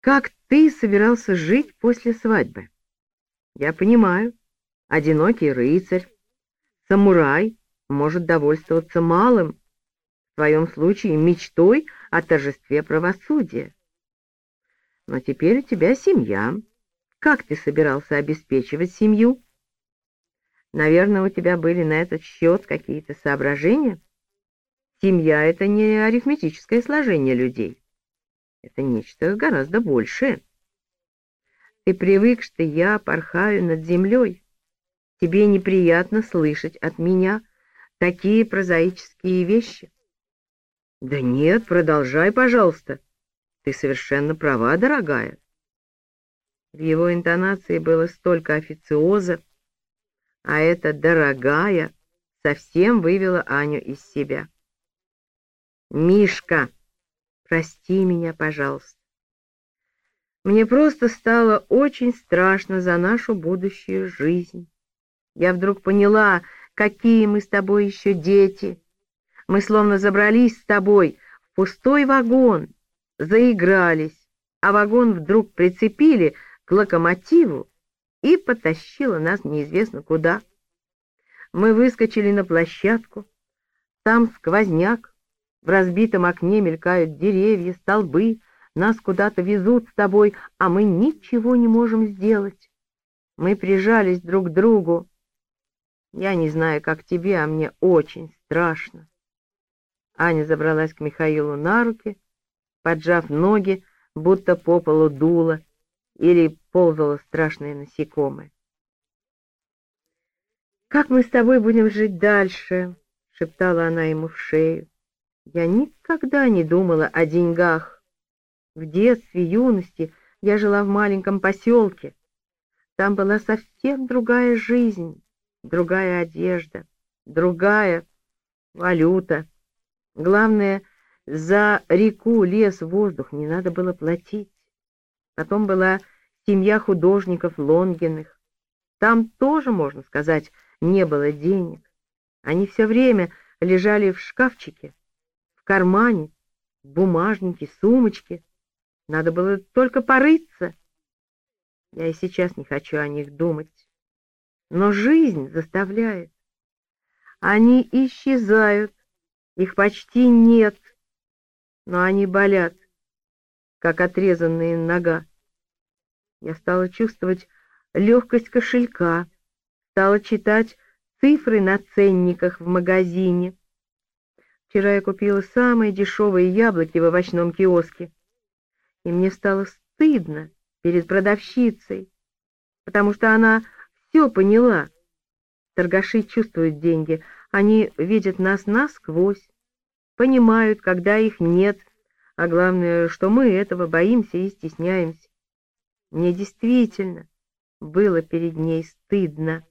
Как ты собирался жить после свадьбы? Я понимаю, одинокий рыцарь, самурай может довольствоваться малым, в твоем случае мечтой о торжестве правосудия. Но теперь у тебя семья. Как ты собирался обеспечивать семью? Наверное, у тебя были на этот счет какие-то соображения? Семья — это не арифметическое сложение людей. Это нечто гораздо большее. Ты привык, что я порхаю над землей. Тебе неприятно слышать от меня такие прозаические вещи. Да нет, продолжай, пожалуйста. Ты совершенно права, дорогая. В его интонации было столько официоза, а эта «дорогая» совсем вывела Аню из себя. «Мишка, прости меня, пожалуйста. Мне просто стало очень страшно за нашу будущую жизнь. Я вдруг поняла, какие мы с тобой еще дети. Мы словно забрались с тобой в пустой вагон, заигрались, а вагон вдруг прицепили к локомотиву и потащило нас неизвестно куда. Мы выскочили на площадку, там сквозняк, в разбитом окне мелькают деревья, столбы, нас куда-то везут с тобой, а мы ничего не можем сделать. Мы прижались друг к другу. Я не знаю, как тебе, а мне очень страшно. Аня забралась к Михаилу на руки, поджав ноги, будто по полу дуло, или ползало страшное насекомое. «Как мы с тобой будем жить дальше?» — шептала она ему в шею. «Я никогда не думала о деньгах. В детстве, юности я жила в маленьком поселке. Там была совсем другая жизнь, другая одежда, другая валюта. Главное, за реку, лес, воздух не надо было платить. Потом была семья художников Лонгиных. Там тоже, можно сказать, не было денег. Они все время лежали в шкафчике, кармане, в бумажнике, сумочке. Надо было только порыться. Я и сейчас не хочу о них думать. Но жизнь заставляет. Они исчезают, их почти нет, но они болят, как отрезанная нога. Я стала чувствовать легкость кошелька, стала читать цифры на ценниках в магазине. Вчера я купила самые дешевые яблоки в овощном киоске, и мне стало стыдно перед продавщицей, потому что она все поняла. Торгаши чувствуют деньги, они видят нас насквозь, понимают, когда их нет, а главное, что мы этого боимся и стесняемся. Мне действительно было перед ней стыдно.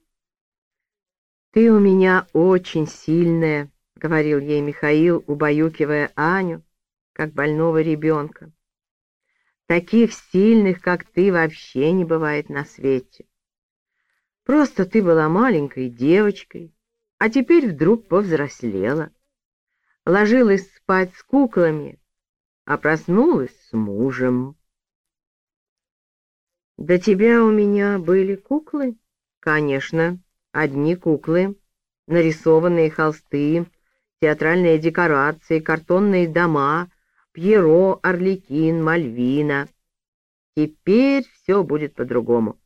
«Ты у меня очень сильная», — говорил ей Михаил, убаюкивая Аню, как больного ребенка. «Таких сильных, как ты, вообще не бывает на свете. Просто ты была маленькой девочкой, а теперь вдруг повзрослела. Ложилась спать с куклами, а проснулась с мужем». До тебя у меня были куклы? Конечно, одни куклы, нарисованные холсты, театральные декорации, картонные дома, Пьеро, Орликин, Мальвина. Теперь все будет по-другому.